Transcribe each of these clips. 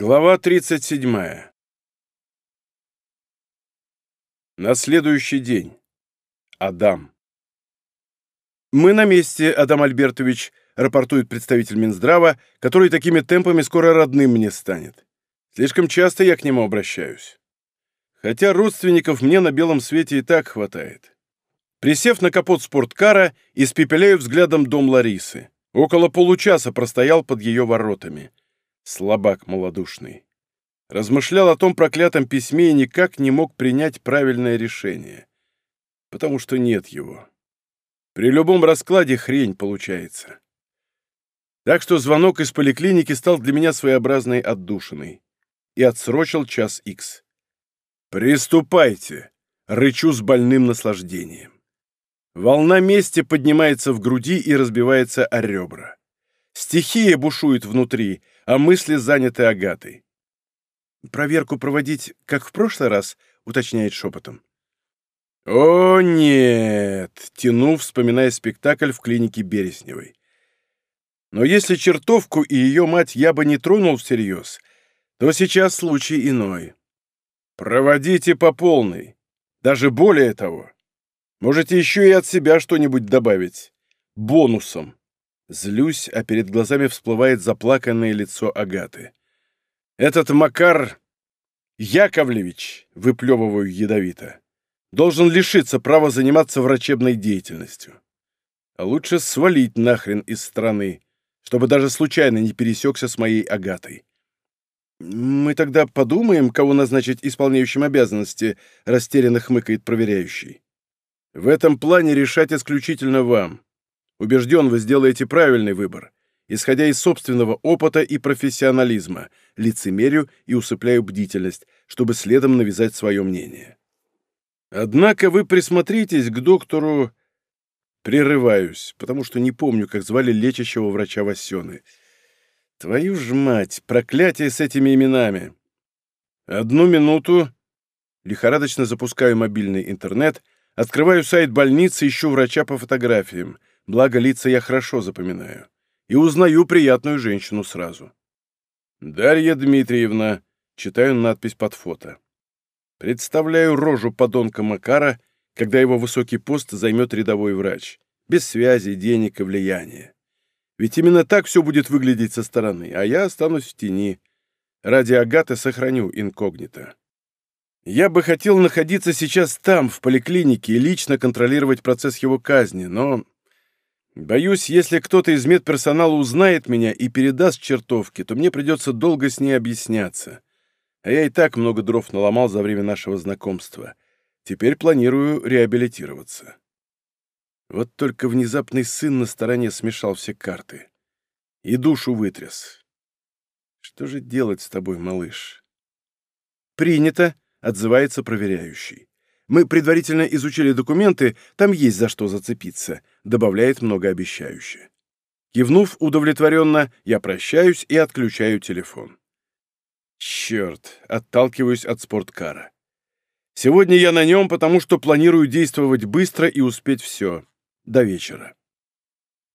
Глава 37. На следующий день. Адам. «Мы на месте, Адам Альбертович», — рапортует представитель Минздрава, который такими темпами скоро родным мне станет. Слишком часто я к нему обращаюсь. Хотя родственников мне на белом свете и так хватает. Присев на капот спорткара, испепеляю взглядом дом Ларисы. Около получаса простоял под ее воротами — слабак малодушный. Размышлял о том проклятом письме и никак не мог принять правильное решение. Потому что нет его. При любом раскладе хрень получается. Так что звонок из поликлиники стал для меня своеобразной отдушиной. И отсрочил час икс. «Приступайте!» — рычу с больным наслаждением. Волна мести поднимается в груди и разбивается о ребра. Стихия бушует внутри, а мысли заняты Агатой. «Проверку проводить, как в прошлый раз?» — уточняет шепотом. «О, нет!» — тяну, вспоминая спектакль в клинике Бересневой. Но если чертовку и ее мать я бы не тронул всерьез, то сейчас случай иной. Проводите по полной. Даже более того. Можете еще и от себя что-нибудь добавить. Бонусом. Злюсь, а перед глазами всплывает заплаканное лицо Агаты. «Этот Макар Яковлевич, выплевываю ядовито, должен лишиться права заниматься врачебной деятельностью. А лучше свалить нахрен из страны, чтобы даже случайно не пересекся с моей Агатой. «Мы тогда подумаем, кого назначить исполняющим обязанности», — растерянно хмыкает проверяющий. «В этом плане решать исключительно вам. Убежден, вы сделаете правильный выбор, исходя из собственного опыта и профессионализма, лицемерю и усыпляю бдительность, чтобы следом навязать свое мнение. Однако вы присмотритесь к доктору... Прерываюсь, потому что не помню, как звали лечащего врача Васены. Твою ж мать, проклятие с этими именами. Одну минуту. Лихорадочно запускаю мобильный интернет, открываю сайт больницы, ищу врача по фотографиям благо лица я хорошо запоминаю, и узнаю приятную женщину сразу. «Дарья Дмитриевна», — читаю надпись под фото. Представляю рожу подонка Макара, когда его высокий пост займет рядовой врач, без связи, денег и влияния. Ведь именно так все будет выглядеть со стороны, а я останусь в тени. Ради Агаты сохраню инкогнито. Я бы хотел находиться сейчас там, в поликлинике, и лично контролировать процесс его казни, но Боюсь, если кто-то из медперсонала узнает меня и передаст чертовки, то мне придется долго с ней объясняться. А я и так много дров наломал за время нашего знакомства. Теперь планирую реабилитироваться. Вот только внезапный сын на стороне смешал все карты. И душу вытряс. Что же делать с тобой, малыш? «Принято», — отзывается проверяющий. Мы предварительно изучили документы, там есть за что зацепиться», — добавляет многообещающе. Кивнув удовлетворенно, я прощаюсь и отключаю телефон. Черт, отталкиваюсь от спорткара. Сегодня я на нем, потому что планирую действовать быстро и успеть все. До вечера.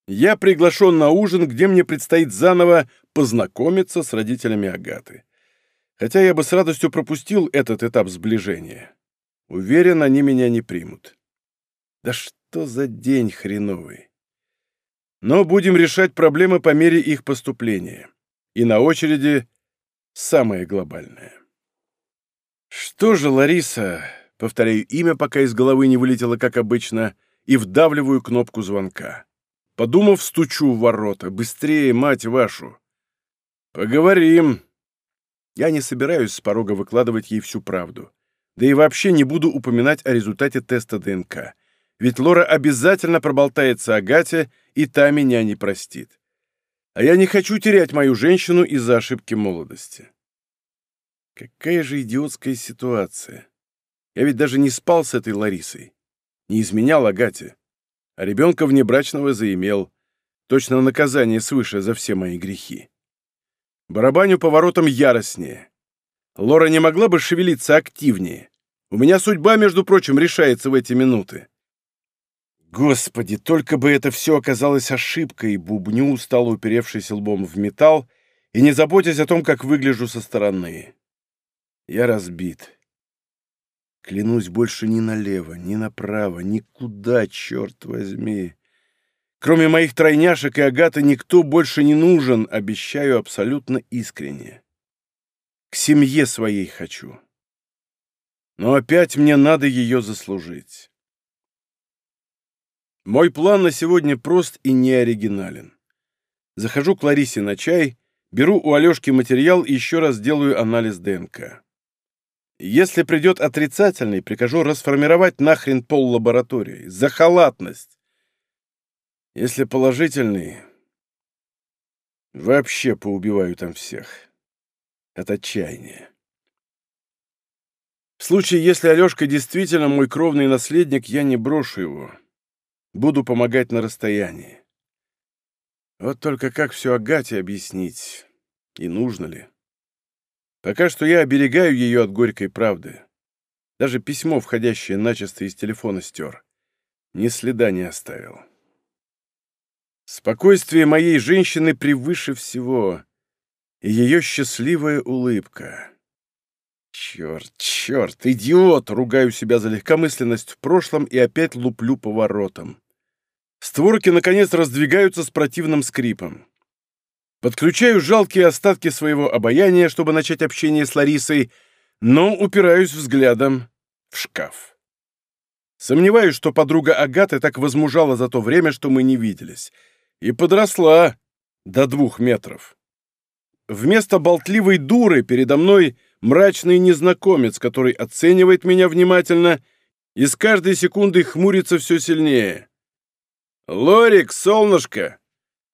Я приглашен на ужин, где мне предстоит заново познакомиться с родителями Агаты. Хотя я бы с радостью пропустил этот этап сближения. Уверен, они меня не примут. Да что за день хреновый. Но будем решать проблемы по мере их поступления. И на очереди самое глобальное. Что же, Лариса, повторяю имя, пока из головы не вылетело, как обычно, и вдавливаю кнопку звонка. Подумав, стучу в ворота. Быстрее, мать вашу. Поговорим. Я не собираюсь с порога выкладывать ей всю правду. Да и вообще не буду упоминать о результате теста ДНК. Ведь Лора обязательно проболтается о Гате, и та меня не простит. А я не хочу терять мою женщину из-за ошибки молодости. Какая же идиотская ситуация. Я ведь даже не спал с этой Ларисой. Не изменял Агате. А ребенка внебрачного заимел. Точно наказание свыше за все мои грехи. Барабаню поворотом яростнее. Лора не могла бы шевелиться активнее. У меня судьба, между прочим, решается в эти минуты. Господи, только бы это все оказалось ошибкой, бубню, устало уперевшись лбом в металл, и не заботясь о том, как выгляжу со стороны. Я разбит. Клянусь, больше ни налево, ни направо, никуда, черт возьми. Кроме моих тройняшек и Агаты никто больше не нужен, обещаю абсолютно искренне. К семье своей хочу. Но опять мне надо ее заслужить. Мой план на сегодня прост и не оригинален. Захожу к Ларисе на чай, беру у Алешки материал и еще раз делаю анализ ДНК. Если придет отрицательный, прикажу расформировать нахрен пол лаборатории. За халатность. Если положительный, вообще поубиваю там всех. От отчаяния. В случае, если Алешка действительно мой кровный наследник, я не брошу его. Буду помогать на расстоянии. Вот только как все Агате объяснить? И нужно ли? Пока что я оберегаю ее от горькой правды. Даже письмо, входящее начисто из телефона, стер. Ни следа не оставил. Спокойствие моей женщины превыше всего, и ее счастливая улыбка. Черт, черт, идиот! Ругаю себя за легкомысленность в прошлом и опять луплю поворотом. Створки, наконец, раздвигаются с противным скрипом. Подключаю жалкие остатки своего обаяния, чтобы начать общение с Ларисой, но упираюсь взглядом в шкаф. Сомневаюсь, что подруга Агаты так возмужала за то время, что мы не виделись, и подросла до двух метров. Вместо болтливой дуры передо мной мрачный незнакомец, который оценивает меня внимательно и с каждой секундой хмурится все сильнее. «Лорик, солнышко!»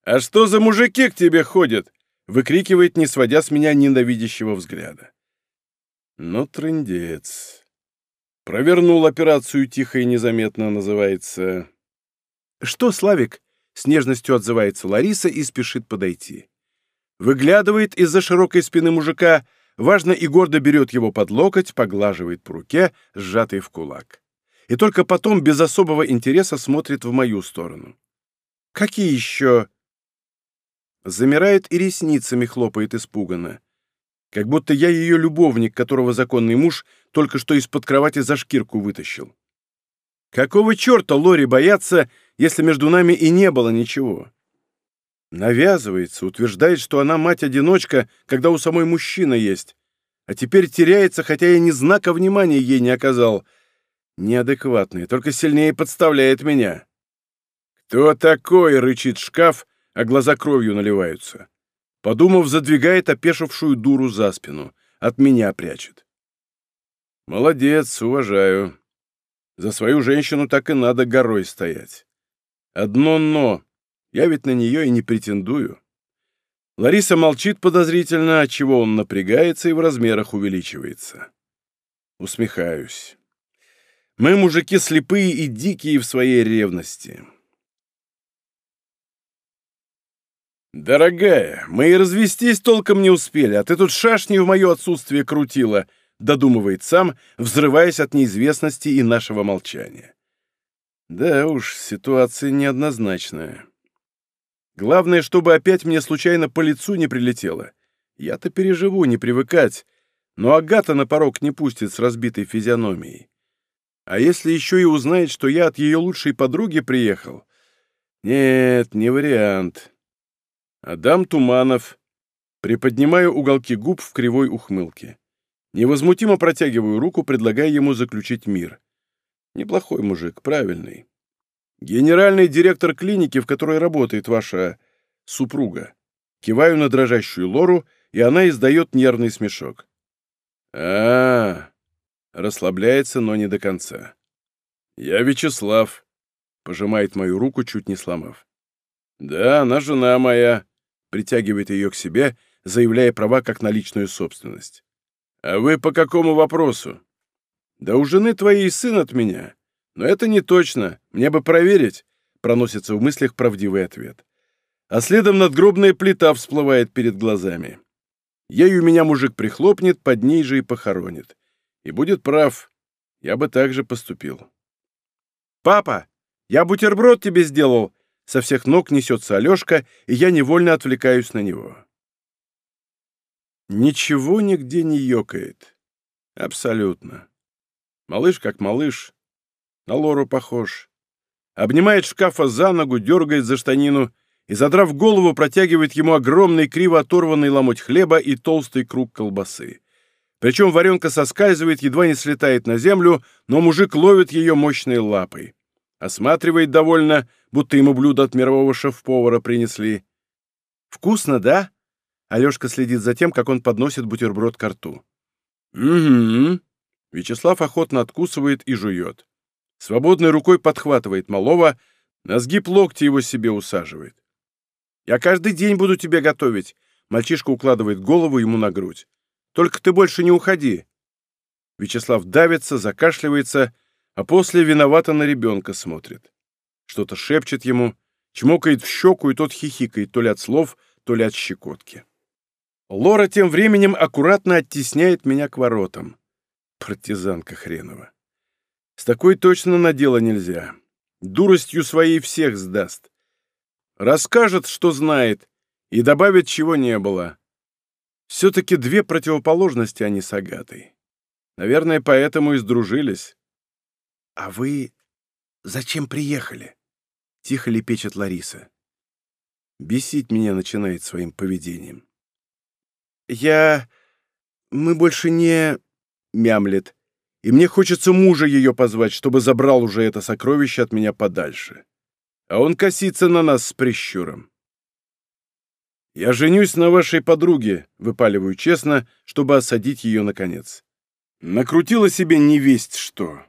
«А что за мужики к тебе ходят?» — выкрикивает, не сводя с меня ненавидящего взгляда. Ну, трындец. Провернул операцию тихо и незаметно, называется. «Что, Славик?» — с нежностью отзывается Лариса и спешит подойти. Выглядывает из-за широкой спины мужика, важно и гордо берет его под локоть, поглаживает по руке, сжатый в кулак. И только потом без особого интереса смотрит в мою сторону. «Какие еще?» Замирает и ресницами хлопает испуганно. Как будто я ее любовник, которого законный муж только что из-под кровати за шкирку вытащил. Какого черта Лори бояться, если между нами и не было ничего? Навязывается, утверждает, что она мать-одиночка, когда у самой мужчина есть. А теперь теряется, хотя я ни знака внимания ей не оказал. Неадекватный, только сильнее подставляет меня. «Кто такой?» — рычит шкаф, а глаза кровью наливаются. Подумав, задвигает опешившую дуру за спину. От меня прячет. Молодец, уважаю. За свою женщину так и надо горой стоять. Одно «но». Я ведь на нее и не претендую. Лариса молчит подозрительно, отчего он напрягается и в размерах увеличивается. Усмехаюсь. Мы, мужики, слепые и дикие в своей ревности. «Дорогая, мы и развестись толком не успели, а ты тут шашни в мое отсутствие крутила», — додумывает сам, взрываясь от неизвестности и нашего молчания. Да уж, ситуация неоднозначная. Главное, чтобы опять мне случайно по лицу не прилетело. Я-то переживу, не привыкать, но Агата на порог не пустит с разбитой физиономией. А если еще и узнает, что я от ее лучшей подруги приехал? Нет, не вариант. Адам Туманов. Приподнимаю уголки губ в кривой ухмылке. Невозмутимо протягиваю руку, предлагая ему заключить мир. Неплохой мужик, правильный. Генеральный директор клиники, в которой работает ваша супруга. Киваю на дрожащую Лору, и она издает нервный смешок. а, -а, -а Расслабляется, но не до конца. «Я Вячеслав», — пожимает мою руку, чуть не сломав. «Да, она жена моя», притягивает ее к себе, заявляя права как на личную собственность. «А вы по какому вопросу?» «Да у жены твоей сын от меня. Но это не точно. Мне бы проверить», — проносится в мыслях правдивый ответ. А следом надгробная плита всплывает перед глазами. Ею меня мужик прихлопнет, под ней же и похоронит. И будет прав. Я бы так же поступил. «Папа, я бутерброд тебе сделал!» Со всех ног несется Алешка, и я невольно отвлекаюсь на него. Ничего нигде не ёкает. Абсолютно. Малыш как малыш. На Лору похож. Обнимает шкафа за ногу, дергает за штанину и, задрав голову, протягивает ему огромный криво оторванный ломоть хлеба и толстый круг колбасы. Причем варенка соскальзывает, едва не слетает на землю, но мужик ловит ее мощной лапой. Осматривает довольно, будто ему блюдо от мирового шеф-повара принесли. «Вкусно, да?» Алешка следит за тем, как он подносит бутерброд к рту. «Угу». Вячеслав охотно откусывает и жует. Свободной рукой подхватывает малого, на сгиб локти его себе усаживает. «Я каждый день буду тебе готовить», — мальчишка укладывает голову ему на грудь. «Только ты больше не уходи». Вячеслав давится, закашливается, а после виновато на ребенка смотрит. Что-то шепчет ему, чмокает в щеку, и тот хихикает то ли от слов, то ли от щекотки. Лора тем временем аккуратно оттесняет меня к воротам. Партизанка хренова. С такой точно на дело нельзя. Дуростью своей всех сдаст. Расскажет, что знает, и добавит, чего не было. Все-таки две противоположности они с Агатой. Наверное, поэтому и сдружились. «А вы зачем приехали?» — тихо лепечет Лариса. Бесить меня начинает своим поведением. «Я... мы больше не...» — мямлет. «И мне хочется мужа ее позвать, чтобы забрал уже это сокровище от меня подальше. А он косится на нас с прищуром. «Я женюсь на вашей подруге», — выпаливаю честно, чтобы осадить ее наконец. Накрутила себе невесть что.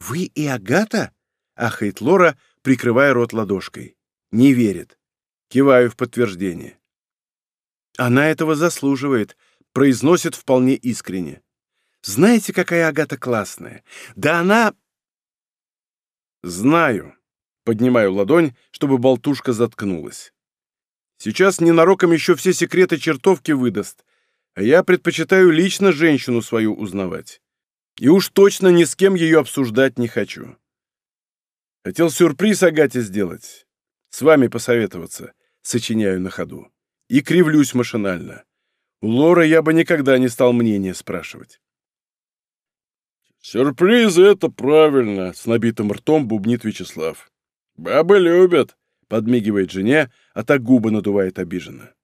«Вы и Агата?» — ахает Лора, прикрывая рот ладошкой. Не верит. Киваю в подтверждение. Она этого заслуживает, произносит вполне искренне. Знаете, какая Агата классная? Да она... Знаю. Поднимаю ладонь, чтобы болтушка заткнулась. Сейчас ненароком еще все секреты чертовки выдаст, а я предпочитаю лично женщину свою узнавать. И уж точно ни с кем ее обсуждать не хочу. Хотел сюрприз Агате сделать. С вами посоветоваться, сочиняю на ходу. И кривлюсь машинально. У Лоры я бы никогда не стал мнения спрашивать. «Сюрпризы — это правильно», — с набитым ртом бубнит Вячеслав. «Бабы любят», — подмигивает жене, а так губы надувает обиженно.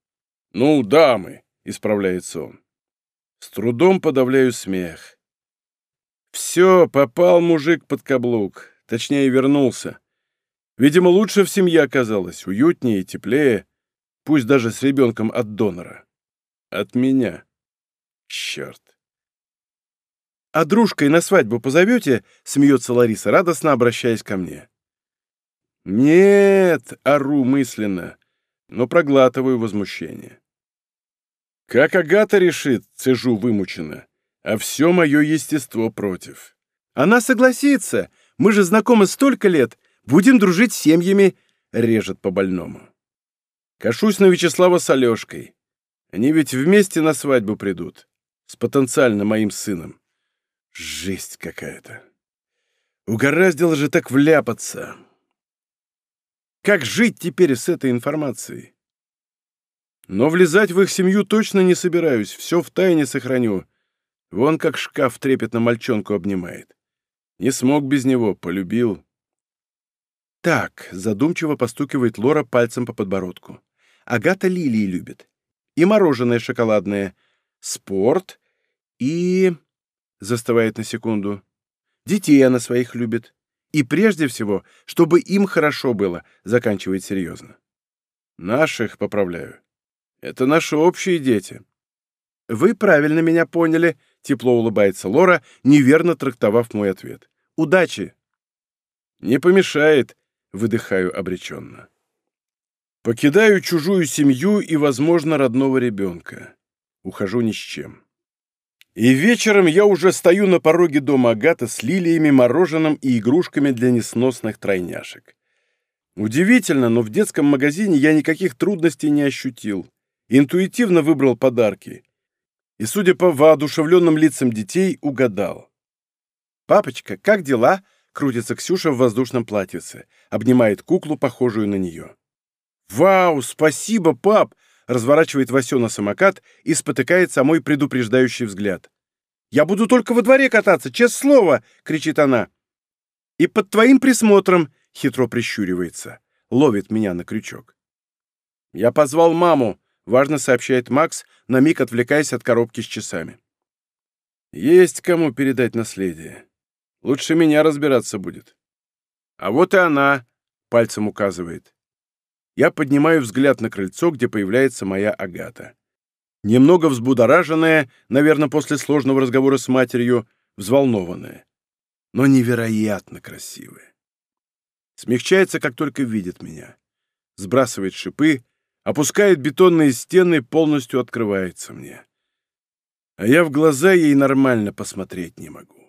«Ну, дамы», — исправляется он. С трудом подавляю смех. Все, попал мужик под каблук. Точнее, вернулся. Видимо, лучше в семье оказалось, уютнее и теплее, пусть даже с ребенком от донора. От меня. Черт. «А дружкой на свадьбу позовете?» — смеется Лариса, радостно обращаясь ко мне. «Нет!» — ору мысленно, но проглатываю возмущение. «Как Агата решит?» — цежу вымученно а все мое естество против. Она согласится. Мы же знакомы столько лет. Будем дружить с семьями, режет по больному. Кашусь на Вячеслава с Алешкой. Они ведь вместе на свадьбу придут. С потенциально моим сыном. Жесть какая-то. Угораздило же так вляпаться. Как жить теперь с этой информацией? Но влезать в их семью точно не собираюсь, все в тайне сохраню, Вон как шкаф трепетно мальчонку обнимает. Не смог без него, полюбил. Так, задумчиво постукивает Лора пальцем по подбородку. Агата лилии любит. И мороженое шоколадное. Спорт. И... Застывает на секунду. Детей она своих любит. И прежде всего, чтобы им хорошо было, заканчивает серьезно. Наших, поправляю. Это наши общие дети. Вы правильно меня поняли, Тепло улыбается Лора, неверно трактовав мой ответ. «Удачи!» «Не помешает», — выдыхаю обреченно. Покидаю чужую семью и, возможно, родного ребенка. Ухожу ни с чем. И вечером я уже стою на пороге дома Агата с лилиями, мороженым и игрушками для несносных тройняшек. Удивительно, но в детском магазине я никаких трудностей не ощутил. Интуитивно выбрал подарки и, судя по воодушевленным лицам детей, угадал. «Папочка, как дела?» — крутится Ксюша в воздушном платьице, обнимает куклу, похожую на нее. «Вау, спасибо, пап!» Разворачивает Васю на самокат и спотыкает самой предупреждающий взгляд. «Я буду только во дворе кататься, честное слово!» — кричит она. «И под твоим присмотром!» — хитро прищуривается. Ловит меня на крючок. «Я позвал маму», — важно сообщает Макс, на миг отвлекаясь от коробки с часами. «Есть кому передать наследие. Лучше меня разбираться будет». «А вот и она», — пальцем указывает. Я поднимаю взгляд на крыльцо, где появляется моя Агата. Немного взбудораженная, наверное, после сложного разговора с матерью, взволнованная, но невероятно красивая. Смягчается, как только видит меня. Сбрасывает шипы, опускает бетонные стены, полностью открывается мне. А я в глаза ей нормально посмотреть не могу.